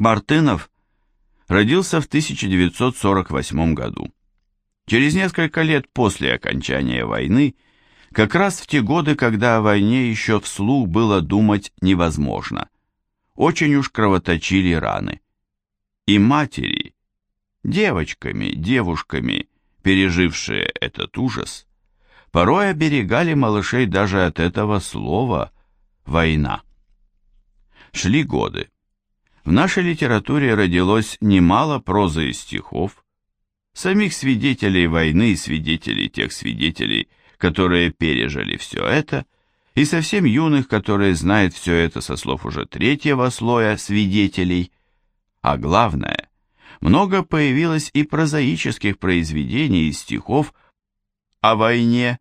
Мартынов родился в 1948 году. Через несколько лет после окончания войны, как раз в те годы, когда о войне еще вслух было думать невозможно. Очень уж кровоточили раны. И матери, девочками, девушками, пережившие этот ужас, порой оберегали малышей даже от этого слова «война». Шли годы. В нашей литературе родилось немало прозы и стихов, самих свидетелей войны и свидетелей тех свидетелей, которые пережили все это, и совсем юных, которые знают все это со слов уже третьего слоя свидетелей. А главное, много появилось и прозаических произведений и стихов о войне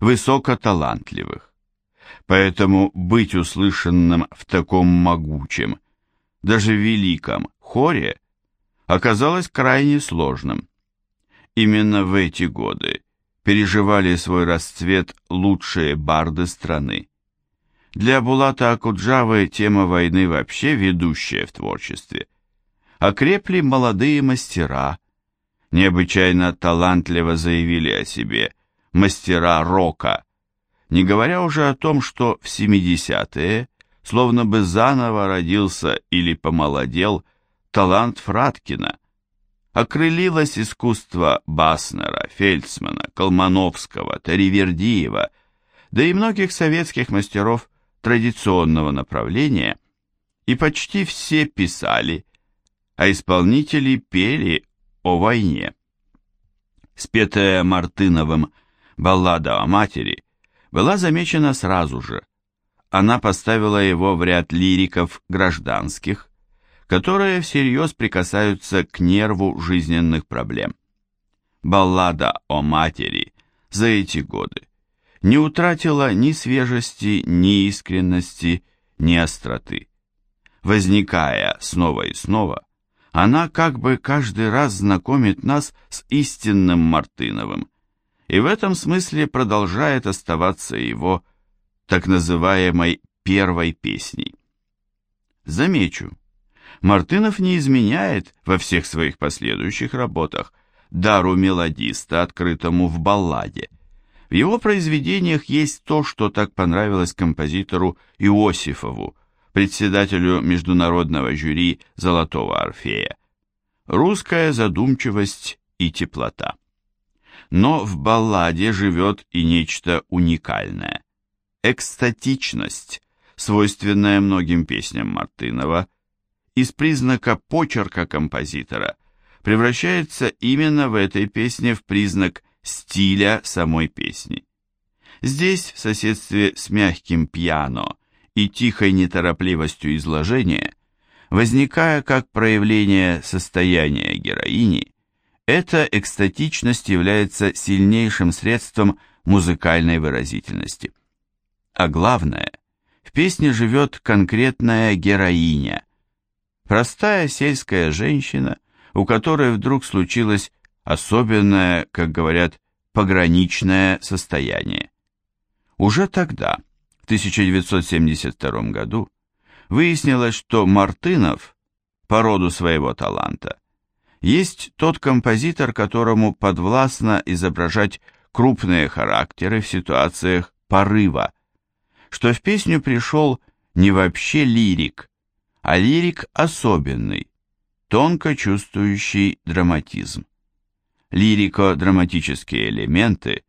высокоталантливых. Поэтому быть услышанным в таком могучем, даже великом хоре оказалось крайне сложным. Именно в эти годы переживали свой расцвет лучшие барды страны. Для Булата Акуджавы тема войны вообще ведущая в творчестве. Окрепли молодые мастера, необычайно талантливо заявили о себе мастера рока, не говоря уже о том, что в 70-е словно бы заново родился или помолодел талант Фраткина. Окрылилось искусство Баснера, Фельдсмана, Колмановского, Таривердиева, да и многих советских мастеров традиционного направления, и почти все писали, а исполнители пели о войне. Спетая Мартыновым баллада о матери была замечена сразу же. Она поставила его в ряд лириков гражданских, которые всерьез прикасаются к нерву жизненных проблем. Баллада о матери за эти годы не утратила ни свежести, ни искренности, ни остроты. Возникая снова и снова, она как бы каждый раз знакомит нас с истинным Мартыновым, и в этом смысле продолжает оставаться его так называемой первой песней. Замечу, Мартынов не изменяет во всех своих последующих работах дару мелодиста, открытому в балладе. В его произведениях есть то, что так понравилось композитору Иосифову, председателю международного жюри «Золотого Орфея». Русская задумчивость и теплота но в балладе живет и нечто уникальное. Экстатичность, свойственная многим песням Мартынова, из признака почерка композитора превращается именно в этой песне в признак стиля самой песни. Здесь, в соседстве с мягким пьяно и тихой неторопливостью изложения, возникая как проявление состояния героини, эта экстатичность является сильнейшим средством музыкальной выразительности. А главное, в песне живет конкретная героиня, простая сельская женщина, у которой вдруг случилось особенное, как говорят, пограничное состояние. Уже тогда, в 1972 году, выяснилось, что Мартынов, по роду своего таланта, есть тот композитор, которому подвластно изображать крупные характеры в ситуациях порыва, что в песню пришел не вообще лирик, а лирик особенный, тонко чувствующий драматизм. Лирико-драматические элементы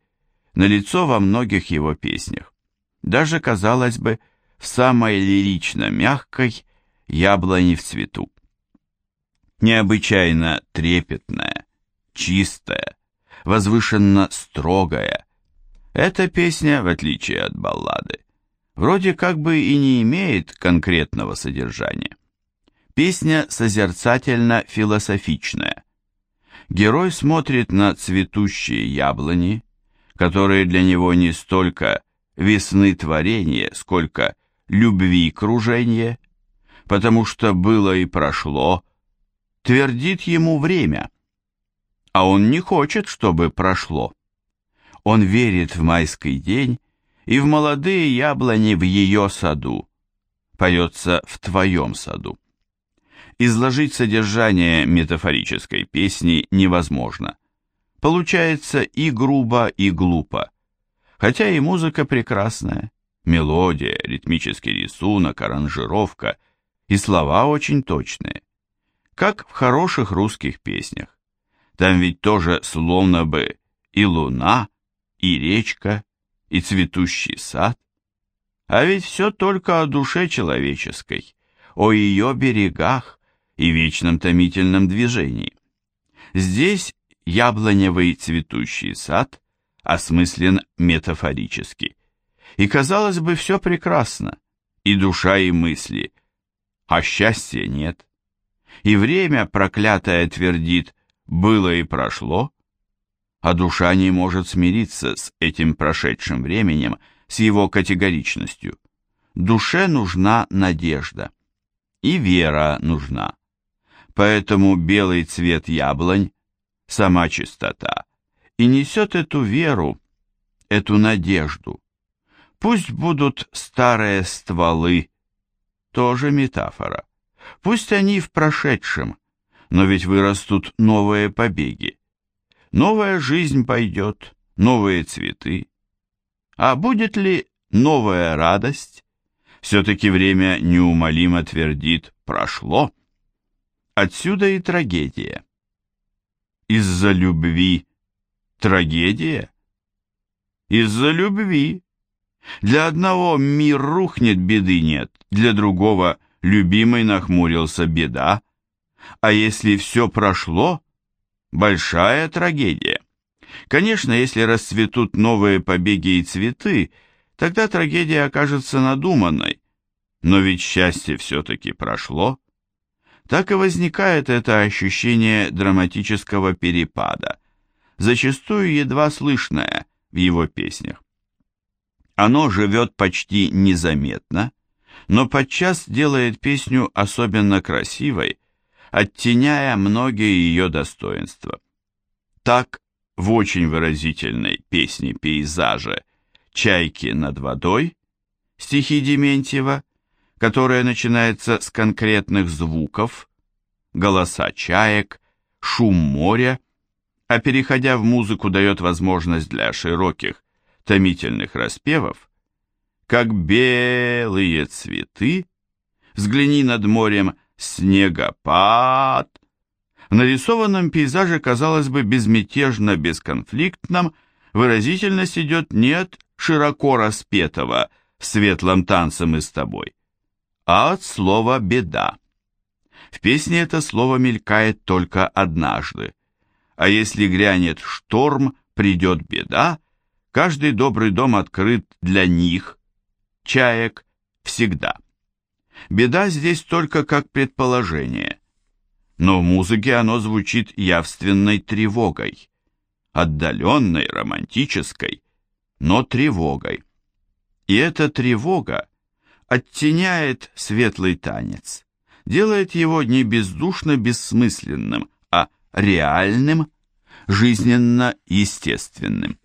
налицо во многих его песнях, даже, казалось бы, в самой лирично-мягкой «Яблони в цвету» необычайно трепетная, чистая, возвышенно строгая. Эта песня, в отличие от баллады, вроде как бы и не имеет конкретного содержания. Песня созерцательно-философичная. Герой смотрит на цветущие яблони, которые для него не столько весны творения, сколько любви кружения, потому что было и прошло, твердит ему время, а он не хочет, чтобы прошло. Он верит в майский день и в молодые яблони в ее саду, поется в твоем саду. изложить содержание метафорической песни невозможно. Получается и грубо, и глупо. Хотя и музыка прекрасная, мелодия, ритмический рисунок, аранжировка и слова очень точные. Как в хороших русских песнях. Там ведь тоже словно бы и луна, и речка, и цветущий сад. А ведь все только о душе человеческой, о ее берегах, и вечном томительном движении. Здесь яблоневый цветущий сад осмыслен метафорически. И, казалось бы, все прекрасно, и душа, и мысли, а счастья нет. И время проклятое твердит «было и прошло», а душа не может смириться с этим прошедшим временем, с его категоричностью. Душе нужна надежда, и вера нужна. Поэтому белый цвет яблонь – сама чистота, и несет эту веру, эту надежду. Пусть будут старые стволы, тоже метафора. Пусть они в прошедшем, но ведь вырастут новые побеги. Новая жизнь пойдет, новые цветы. А будет ли новая радость? Все-таки время неумолимо твердит «прошло». Отсюда и трагедия. Из-за любви трагедия? Из-за любви. Для одного мир рухнет, беды нет, для другого любимый нахмурился, беда. А если все прошло, большая трагедия. Конечно, если расцветут новые побеги и цветы, тогда трагедия окажется надуманной. Но ведь счастье все-таки прошло так и возникает это ощущение драматического перепада, зачастую едва слышное в его песнях. Оно живет почти незаметно, но подчас делает песню особенно красивой, оттеняя многие ее достоинства. Так в очень выразительной песне пейзажа «Чайки над водой» стихи Дементьева которая начинается с конкретных звуков, голоса чаек, шум моря, а переходя в музыку дает возможность для широких, томительных распевов, как белые цветы, взгляни над морем снегопад. В нарисованном пейзаже, казалось бы, безмятежно, бесконфликтном, выразительность идет не от широко распетого в светлом танце мы с тобой, а от слова «беда». В песне это слово мелькает только однажды. А если грянет шторм, придет беда, каждый добрый дом открыт для них, чаек, всегда. Беда здесь только как предположение, но в музыке оно звучит явственной тревогой, отдаленной, романтической, но тревогой. И эта тревога оттеняет светлый танец, делает его не бездушно бессмысленным, а реальным, жизненно естественным.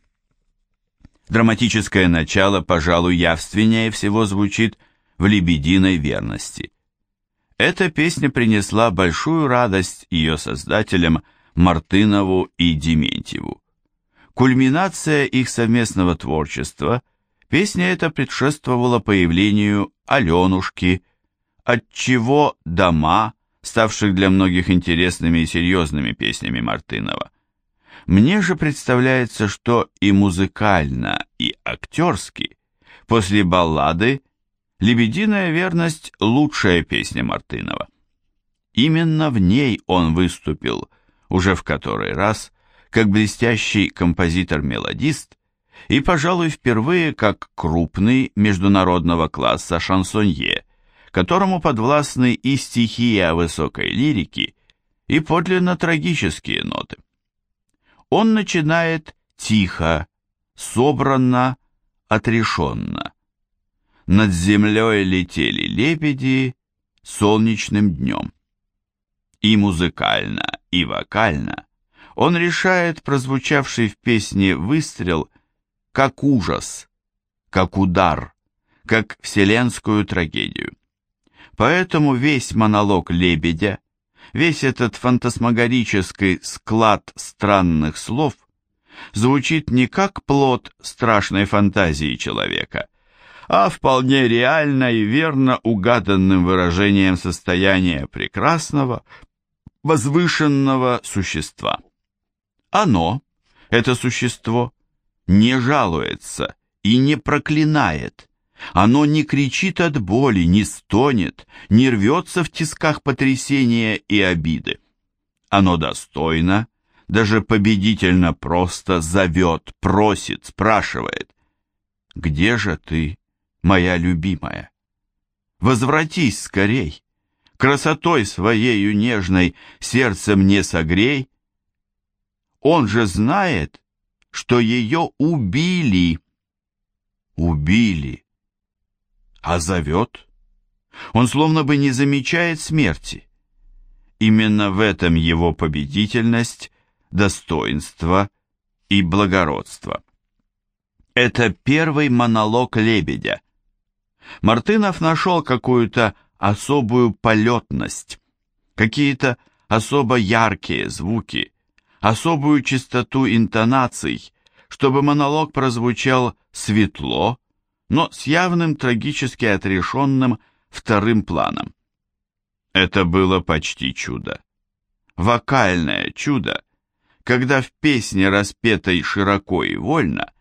Драматическое начало, пожалуй, явственнее всего звучит в «Лебединой верности». Эта песня принесла большую радость ее создателям Мартынову и Дементьеву. Кульминация их совместного творчества – Песня эта предшествовала появлению Аленушки, отчего дома, ставших для многих интересными и серьезными песнями Мартынова. Мне же представляется, что и музыкально, и актерски, после баллады «Лебединая верность» – лучшая песня Мартынова. Именно в ней он выступил, уже в который раз, как блестящий композитор-мелодист – и, пожалуй, впервые как крупный международного класса шансонье, которому подвластны и стихия высокой лирики, и подлинно трагические ноты. Он начинает тихо, собранно, отрешенно. Над землей летели лебеди солнечным днем. И музыкально, и вокально он решает прозвучавший в песне выстрел как ужас, как удар, как вселенскую трагедию. Поэтому весь монолог лебедя, весь этот фантасмагорический склад странных слов звучит не как плод страшной фантазии человека, а вполне реально и верно угаданным выражением состояния прекрасного, возвышенного существа. Оно, это существо, не жалуется и не проклинает, оно не кричит от боли, не стонет, не рвется в тисках потрясения и обиды. Оно достойно, даже победительно просто зовет, просит, спрашивает. «Где же ты, моя любимая? Возвратись скорей, красотой своею нежной сердце мне согрей. Он же знает, что ее убили. Убили а зовет. Он словно бы не замечает смерти. Именно в этом его победительность, достоинство и благородство. Это первый монолог лебедя. Мартынов нашел какую-то особую полетность, какие-то особо яркие звуки, особую чистоту интонаций, чтобы монолог прозвучал светло, но с явным трагически отрешенным вторым планом. Это было почти чудо. Вокальное чудо, когда в песне, распетой широко и вольно,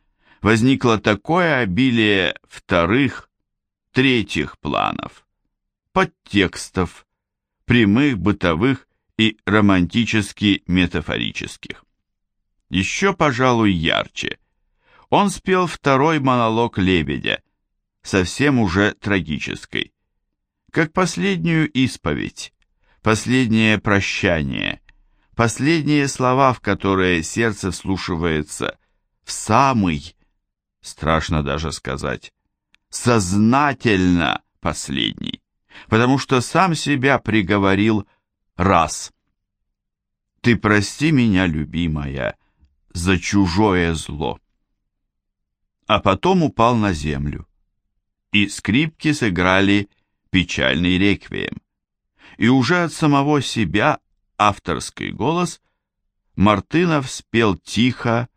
возникло такое обилие вторых, третьих планов, подтекстов, прямых, бытовых и романтически-метафорических. Еще, пожалуй, ярче, он спел второй монолог «Лебедя», совсем уже трагической, как последнюю исповедь, последнее прощание, последние слова, в которые сердце вслушивается в самый, страшно даже сказать, сознательно последний, потому что сам себя приговорил раз. «Ты прости меня, любимая, за чужое зло» а потом упал на землю. И скрипки сыграли печальный реквием. И уже от самого себя авторский голос Мартынов спел тихо,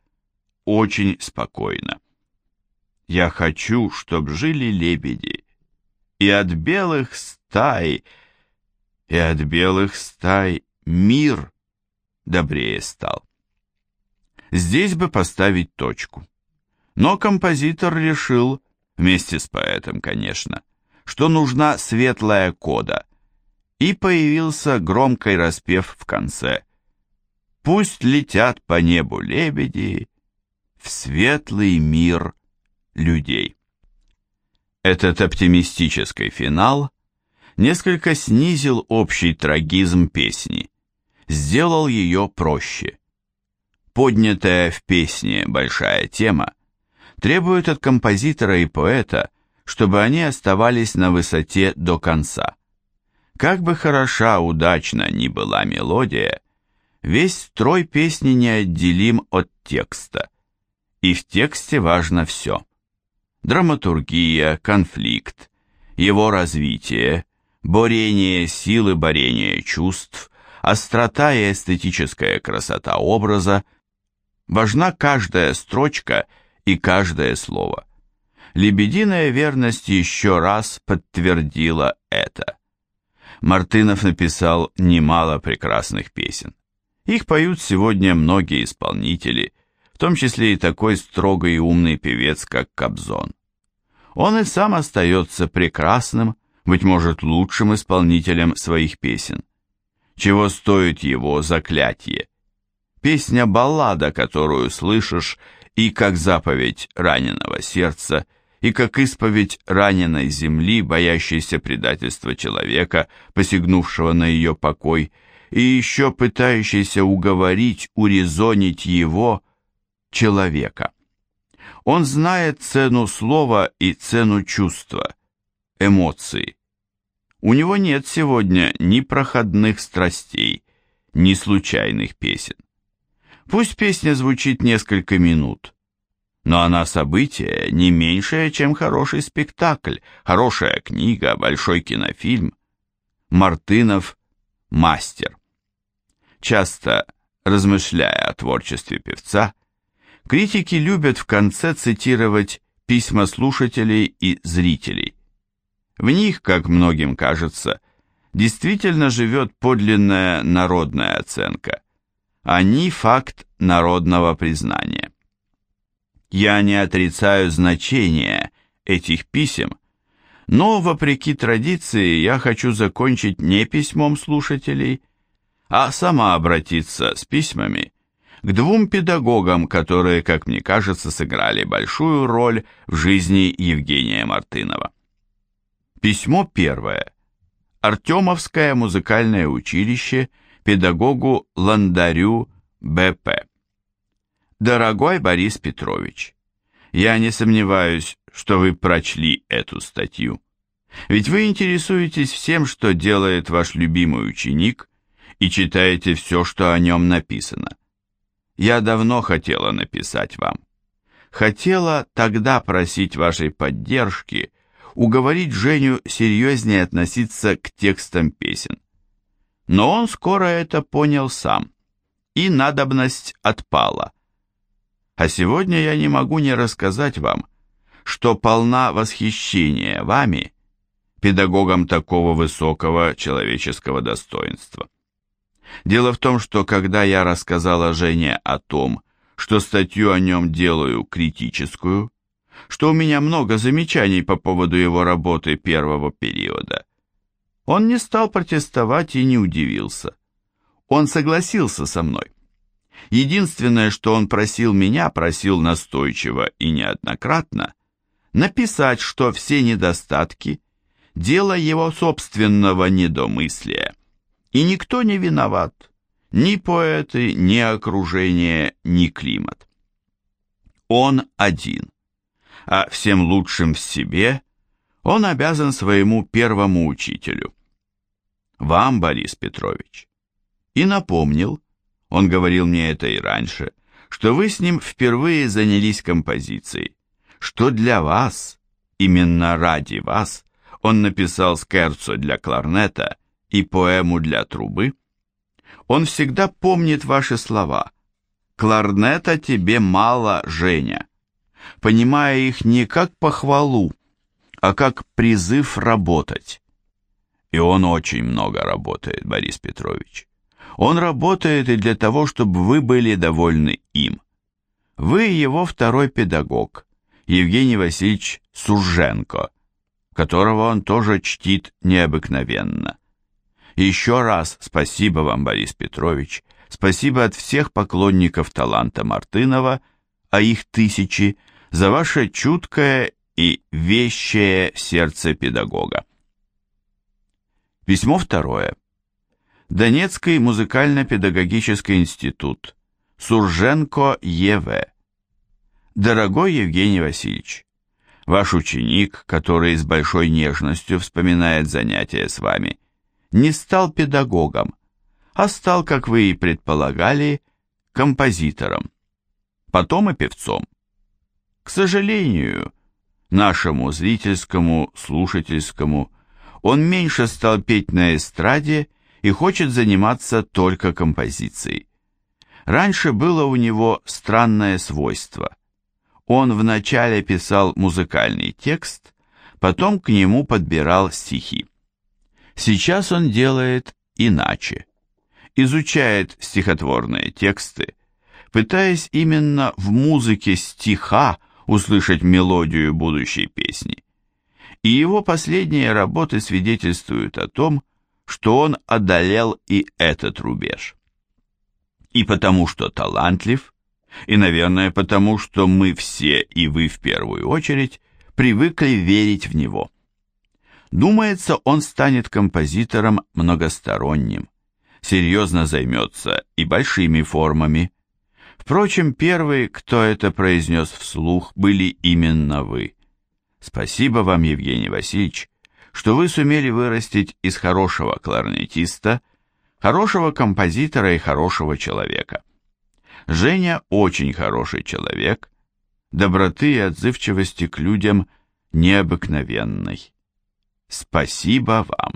очень спокойно. «Я хочу, чтоб жили лебеди, и от белых стай, и от белых стай мир добрее стал». Здесь бы поставить точку. Но композитор решил, вместе с поэтом, конечно, что нужна светлая кода, и появился громкий распев в конце. «Пусть летят по небу лебеди в светлый мир людей». Этот оптимистический финал несколько снизил общий трагизм песни, сделал ее проще. Поднятая в песне большая тема требует от композитора и поэта, чтобы они оставались на высоте до конца. Как бы хороша, удачна ни была мелодия, весь строй песни неотделим от текста. И в тексте важно все. Драматургия, конфликт, его развитие, борение силы, борение чувств, острота и эстетическая красота образа, важна каждая строчка – и каждое слово. Лебединая верность еще раз подтвердила это. Мартынов написал немало прекрасных песен. Их поют сегодня многие исполнители, в том числе и такой строгий и умный певец, как Кобзон. Он и сам остается прекрасным, быть может, лучшим исполнителем своих песен. Чего стоит его заклятие? Песня-баллада, которую слышишь и как заповедь раненого сердца, и как исповедь раненой земли, боящейся предательства человека, посягнувшего на ее покой, и еще пытающейся уговорить, урезонить его, человека. Он знает цену слова и цену чувства, эмоций. У него нет сегодня ни проходных страстей, ни случайных песен. Пусть песня звучит несколько минут, но она событие не меньшее, чем хороший спектакль, хорошая книга, большой кинофильм. Мартынов мастер. Часто, размышляя о творчестве певца, критики любят в конце цитировать письма слушателей и зрителей. В них, как многим кажется, действительно живет подлинная народная оценка. Они факт народного признания. Я не отрицаю значения этих писем, но, вопреки традиции, я хочу закончить не письмом слушателей, а сама обратиться с письмами к двум педагогам, которые, как мне кажется, сыграли большую роль в жизни Евгения Мартынова. Письмо первое. Артемовское музыкальное училище педагогу Ландарю Б.П. Дорогой Борис Петрович, я не сомневаюсь, что вы прочли эту статью. Ведь вы интересуетесь всем, что делает ваш любимый ученик, и читаете все, что о нем написано. Я давно хотела написать вам. Хотела тогда просить вашей поддержки, уговорить Женю серьезнее относиться к текстам песен. Но он скоро это понял сам, и надобность отпала. А сегодня я не могу не рассказать вам, что полна восхищения вами, педагогом такого высокого человеческого достоинства. Дело в том, что когда я рассказала Жене о том, что статью о нем делаю критическую, что у меня много замечаний по поводу его работы первого периода, он не стал протестовать и не удивился. Он согласился со мной. Единственное, что он просил меня, просил настойчиво и неоднократно, написать, что все недостатки – дело его собственного недомыслия, и никто не виноват, ни поэты, ни окружение, ни климат. Он один, а всем лучшим в себе он обязан своему первому учителю. Вам, Борис Петрович. И напомнил, он говорил мне это и раньше, что вы с ним впервые занялись композицией, что для вас, именно ради вас, он написал скерцо для кларнета и поэму для трубы. Он всегда помнит ваши слова. «Кларнета тебе мало, Женя», понимая их не как похвалу, а как призыв работать. И он очень много работает, Борис Петрович. Он работает и для того, чтобы вы были довольны им. Вы его второй педагог, Евгений Васильевич Суженко, которого он тоже чтит необыкновенно. Еще раз спасибо вам, Борис Петрович, спасибо от всех поклонников таланта Мартынова, а их тысячи, за ваше чуткое и вещее сердце педагога. Письмо второе. Донецкий музыкально-педагогический институт. Сурженко Е.В. Дорогой Евгений Васильевич, ваш ученик, который с большой нежностью вспоминает занятия с вами, не стал педагогом, а стал, как вы и предполагали, композитором, потом и певцом. К сожалению, нашему зрительскому, слушательскому, он меньше стал петь на эстраде и хочет заниматься только композицией. Раньше было у него странное свойство. Он вначале писал музыкальный текст, потом к нему подбирал стихи. Сейчас он делает иначе. Изучает стихотворные тексты, пытаясь именно в музыке стиха услышать мелодию будущей песни. И его последние работы свидетельствуют о том, что он одолел и этот рубеж. И потому что талантлив, и, наверное, потому что мы все, и вы в первую очередь, привыкли верить в него. Думается, он станет композитором многосторонним, серьезно займется и большими формами. Впрочем, первые, кто это произнес вслух, были именно вы. Спасибо вам, Евгений Васильевич, что вы сумели вырастить из хорошего кларнетиста, хорошего композитора и хорошего человека. Женя очень хороший человек, доброты и отзывчивости к людям необыкновенной. Спасибо вам.